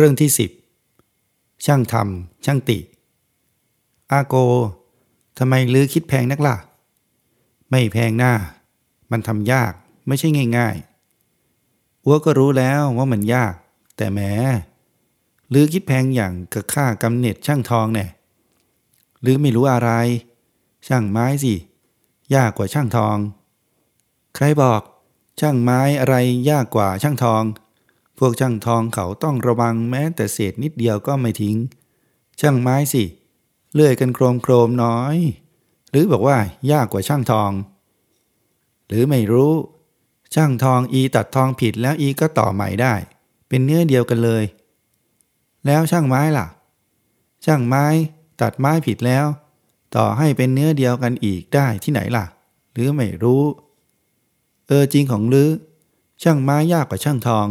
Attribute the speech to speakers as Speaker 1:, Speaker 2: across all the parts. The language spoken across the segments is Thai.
Speaker 1: เรื่องที่สิบช่างทำช่างติ อาโกทำไมลือคิดแพงนักล่ะ ไม่แพงหน้า มันทำยากไม่ใช่ง่ายๆอัวก็รู้แล้วว่ามันยาก แต่แม้ลือคิดแพงอย่างกับค่ากำเนิดช่างทองเนี่ยลือไม่รู้อะไร ช่างไม้สิ ยากกว่าช่างทอง ใครบอก ช่างไม้อะไรยากกว่าช่างทอง พวกช่างทองเขาต้องระวังแม้แต่เศษนิดเดียวก็ไม่ทิ้ง ช่างไม้สิ เลื่อยกันโครมโครมน้อย หรือบอกว่ายากกว่าช่างทอง หรือไม่รู้ ช่างทองอีตัดทองผิดแล้วอีก็ต่อใหม่ได้ เป็นเนื้อเดียวกันเลย แล้วช่างไม้ล่ะ ช่างไม้ตัดไม้ผิดแล้ว ต่อให้เป็นเนื้อเดียวกันอีกได้ที่ไหนล่ะ หรือไม่รู้ เออจริงของลือ ช่างไม้ยากกว่าช่างทอง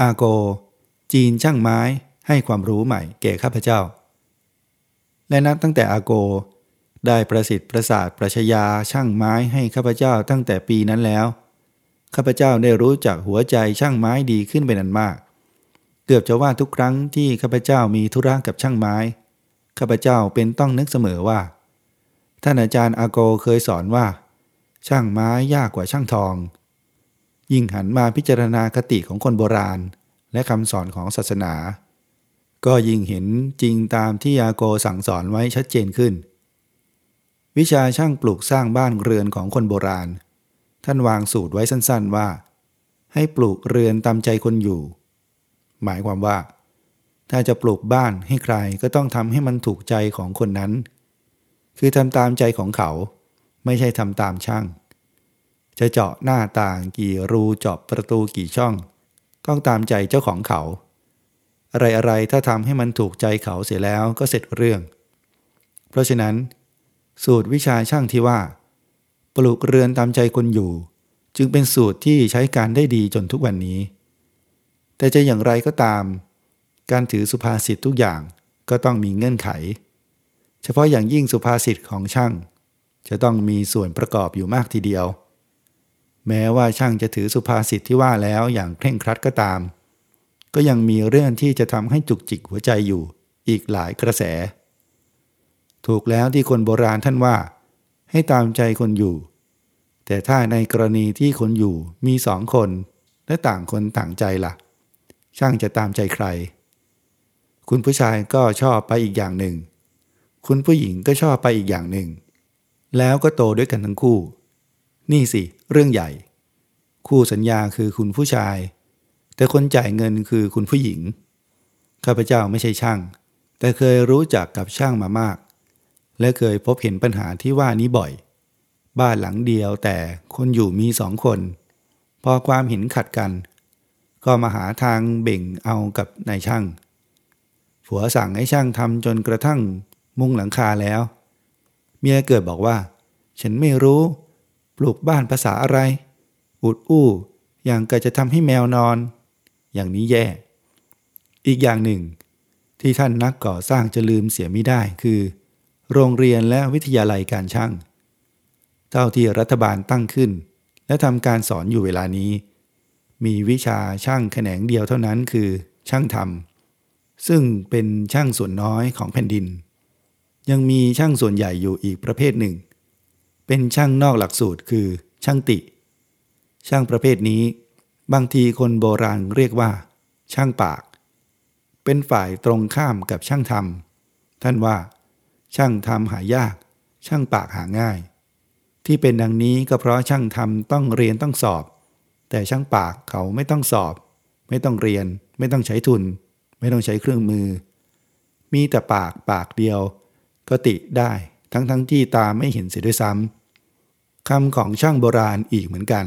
Speaker 1: อาโก จีนช่างไม้ให้ความรู้ใหม่แก่ข้าพเจ้า และนับตั้งแต่อาโก ได้ประสิทธิ์ประสาทประชยาช่างไม้ให้ข้าพเจ้าตั้งแต่ปีนั้นแล้ว ข้าพเจ้าได้รู้จักหัวใจช่างไม้ดีขึ้นเป็นอันมาก เกือบจะว่าทุกครั้งที่ข้าพเจ้ามีธุระกับช่างไม้ ข้าพเจ้าเป็นต้องนึกเสมอว่า ท่านอาจารย์อาโกเคยสอนว่า ช่างไม้ยากกว่าช่างทอง ยิ่งหันมาพิจารณาคติของคนโบราณ และคำสอนของศาสนา ก็ยิ่งเห็นจริงตามที่ยาโกสั่งสอนไว้ชัดเจนขึ้น วิชาช่างปลูกสร้างบ้านเรือนของคนโบราณ ท่านวางสูตรไว้สั้นๆว่า ให้ปลูกเรือนตามใจคนอยู่ หมายความว่า ถ้าจะปลูกบ้านให้ใครก็ต้องทำให้มันถูกใจของคนนั้น คือทำตามใจของเขา ไม่ใช่ทำตามช่าง จะเจาะหน้าต่างกี่รูเจาะประตูกี่ช่องต้องตามใจเจ้าของเขา อะไรๆถ้าทำให้มันถูกใจเขาเสียแล้วก็เสร็จเรื่อง เพราะฉะนั้น สูตรวิชาช่างที่ว่า ปลูกเรือนตามใจคนอยู่ จึงเป็นสูตรที่ใช้การได้ดีจนทุกวันนี้ แต่จะอย่างไรก็ตาม การถือสุภาษิตทุกอย่างก็ต้องมีเงื่อนไข เฉพาะอย่างยิ่งสุภาษิตของช่าง จะต้องมีส่วนประกอบอยู่มากทีเดียว แม้ว่าช่างจะถือสุภาษิตที่ว่าแล้วอย่างเคร่งครัดก็ตาม ก็ยังมีเรื่องที่จะทำให้จุกจิกหัวใจอยู่อีกหลายกระแส ถูกแล้วที่คนโบราณท่านว่า ให้ตามใจคนอยู่ แต่ถ้าในกรณีที่คนอยู่มีสองคนและต่างคนต่างใจละ่ะ ช่างจะตามใจใคร คุณผู้ชายก็ชอบไปอีกอย่างหนึ่ง คุณผู้หญิงก็ชอบไปอีกอย่างหนึ่ง แล้วก็โตด้วยกันทั้งคู่ นี่สิ เรื่องใหญ่ คู่สัญญาคือคุณผู้ชาย แต่คนจ่ายเงินคือคุณผู้หญิง ข้าพเจ้าไม่ใช่ช่าง แต่เคยรู้จักกับช่างมามาก และเคยพบเห็นปัญหาที่ว่านี้บ่อย บ้านหลังเดียวแต่คนอยู่มีสองคน พอความเห็นขัดกัน ก็มาหาทางเบ่งเอากับนายช่าง ผัวสั่งให้ช่างทำจนกระทั่งมุงหลังคาแล้ว เมียเกิดบอกว่า ฉันไม่รู้ ปลูกบ้านภาษาอะไร อุดอู้ อย่างก็จะทำให้แมวนอน อย่างนี้แย่ อีกอย่างหนึ่ง ที่ท่านนักก่อสร้างจะลืมเสียไม่ได้คือ โรงเรียนและวิทยาลัยการช่าง เท่าที่รัฐบาลตั้งขึ้น และทำการสอนอยู่เวลานี้ มีวิชาช่างแขนงเดียวเท่านั้นคือช่างทำซึ่งเป็นช่างส่วนน้อยของแผ่นดิน ยังมีช่างส่วนใหญ่อยู่อีกประเภทหนึ่ง เป็นช่างนอกหลักสูตรคือช่างติ ช่างประเภทนี้ บางทีคนโบราณเรียกว่า ช่างปาก เป็นฝ่ายตรงข้ามกับช่างทำท่านว่า ช่างทำหายาก ช่างปากหาง่าย ที่เป็นดังนี้ก็เพราะช่างทำต้องเรียนต้องสอบ แต่ช่างปากเขาไม่ต้องสอบ ไม่ต้องเรียน ไม่ต้องใช้ทุน ไม่ต้องใช้เครื่องมือ มีแต่ปากปากเดียว ก็ติได้ ทั้งทั้งที่ตาไม่เห็นเสียด้วยซ้ำคำของช่างโบราณอีกเหมือนกัน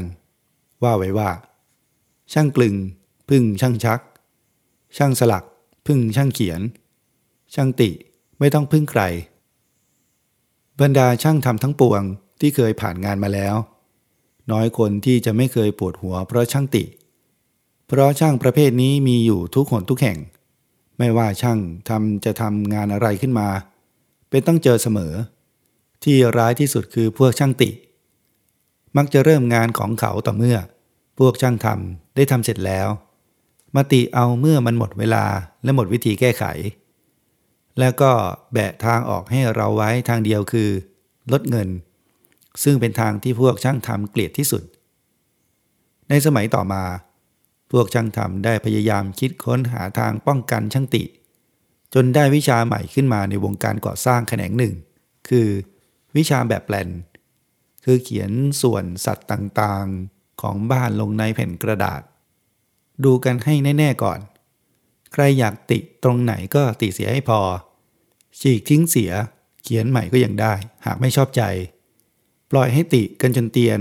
Speaker 1: ว่าไว้ว่า ช่างกลึง พึ่งช่างชัก ช่างสลัก พึ่งช่างเขียน ช่างติไม่ต้องพึ่งใคร บรรดาช่างทำทั้งปวงที่เคยผ่านงานมาแล้ว น้อยคนที่จะไม่เคยปวดหัวเพราะช่างติ เพราะช่างประเภทนี้มีอยู่ทุกหนทุกแห่ง ไม่ว่าช่างทำจะทำงานอะไรขึ้นมา เป็นต้องเจอเสมอ ที่ร้ายที่สุดคือพวกช่างติ มักจะเริ่มงานของเขาต่อเมื่อ พวกช่างทำได้ทำเสร็จแล้ว มาติเอาเมื่อมันหมดเวลาและหมดวิธีแก้ไข แล้วก็แบะทางออกให้เราไว้ทางเดียวคือ ลดเงิน ซึ่งเป็นทางที่พวกช่างทำเกลียดที่สุด ในสมัยต่อมา พวกช่างทำได้พยายามคิดค้นหาทางป้องกันช่างติ จนได้วิชาใหม่ขึ้นมาในวงการก่อสร้างแขนงหนึ่ง คือ วิชาแบบแปลน คือเขียนส่วนสัตว์ต่างๆ ของบ้านลงในแผ่นกระดาษ ดูกันให้แน่ ๆ ก่อน ใครอยากติตรงไหนก็ติเสียให้พอ ฉีกทิ้งเสีย เขียนใหม่ก็ยังได้ หากไม่ชอบใจ ปล่อยให้ติกันจนเตียน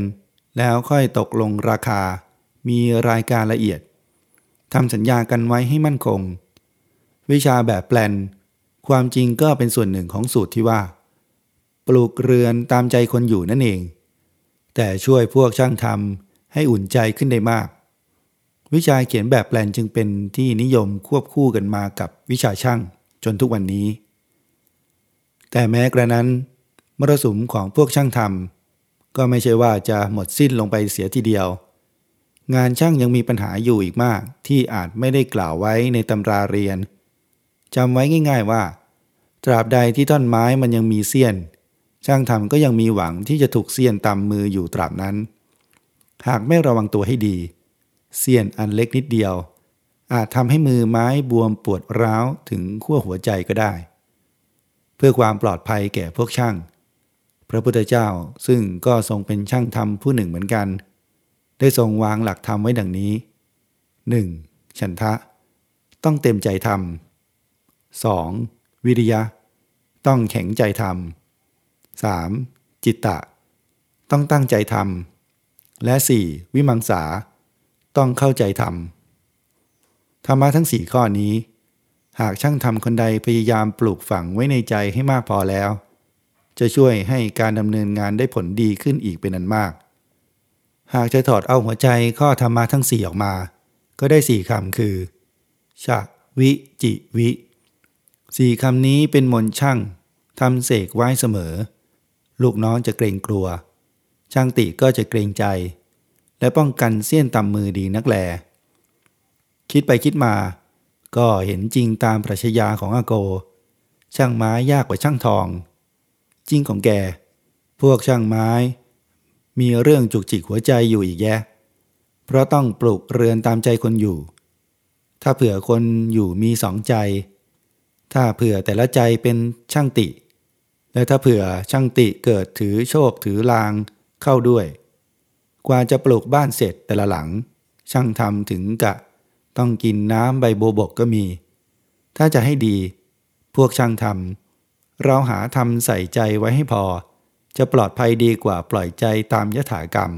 Speaker 1: แล้วค่อยตกลงราคา มีรายการละเอียดทำสัญญากันไว้ให้มั่นคง วิชาแบบแปลน ความจริงก็เป็นส่วนหนึ่งของสูตรที่ว่า ปลูกเรือนตามใจคนอยู่นั่นเอง แต่ช่วยพวกช่างทำให้อุ่นใจขึ้นได้มาก วิชาเขียนแบบแปลนจึงเป็นที่นิยมควบคู่กันมากับวิชาช่างจนทุกวันนี้ แต่แม้กระนั้น มรสุมของพวกช่างทำก็ไม่ใช่ว่าจะหมดสิ้นลงไปเสียทีเดียว งานช่างยังมีปัญหาอยู่อีกมากที่อาจไม่ได้กล่าวไว้ในตำราเรียนจำไว้ง่าย ๆว่า ตราบใดที่ต้นไม้มันยังมีเสี้ยน ช่างทำก็ยังมีหวังที่จะถูกเสี้ยนตำมืออยู่ตราบนั้น หากไม่ระวังตัวให้ดี เสี้ยนอันเล็กนิดเดียว อาจทำให้มือไม้บวมปวดร้าวถึงขั้วหัวใจก็ได้ เพื่อความปลอดภัยแก่พวกช่าง พระพุทธเจ้าซึ่งก็ทรงเป็นช่างทำผู้หนึ่งเหมือนกัน ได้ทรงวางหลักธรรมไว้ดังนี้ 1. ฉันทะ ต้องเต็มใจทำ 2. วิริยะ ต้องแข็งใจทำ 3. จิตตะ ต้องตั้งใจทำและ 4. วิมังสา ต้องเข้าใจทำธรรมะทั้งสี่ข้อนี้ หากช่างทำคนใดพยายามปลูกฝังไว้ในใจให้มากพอแล้ว จะช่วยให้การดำเนินงานได้ผลดีขึ้นอีกเป็นอันมาก หากจะถอดเอาหัวใจข้อธรรมะทั้งสี่ออกมา ก็ได้สี่คำคือ ชะ วิจิวิสี่คำนี้เป็นมนช่างทำเสกไว้เสมอ ลูกน้องจะเกรงกลัว ช่างติก็จะเกรงใจ และป้องกันเสี้ยนตำมือดีนักแล คิดไปคิดมา ก็เห็นจริงตามปรัชญาของอาโก ช่างไม้ยากกว่าช่างทอง จริงของแก พวกช่างไม้ มีเรื่องจุกจิกหัวใจอยู่อีกแยะ เพราะต้องปลูกเรือนตามใจคนอยู่ ถ้าเผื่อคนอยู่มีสองใจ ถ้าเผื่อแต่ละใจเป็นช่างติ และถ้าเผื่อช่างติเกิดถือโชคถือลางเข้าด้วย กว่าจะปลูกบ้านเสร็จแต่ละหลัง ช่างทำถึงกะ ต้องกินน้ำใบโบบกก็มี ถ้าจะให้ดี พวกช่างทำเราหาทำใส่ใจไว้ให้พอ จะปลอดภัยดีกว่าปล่อยใจตามยถากรรม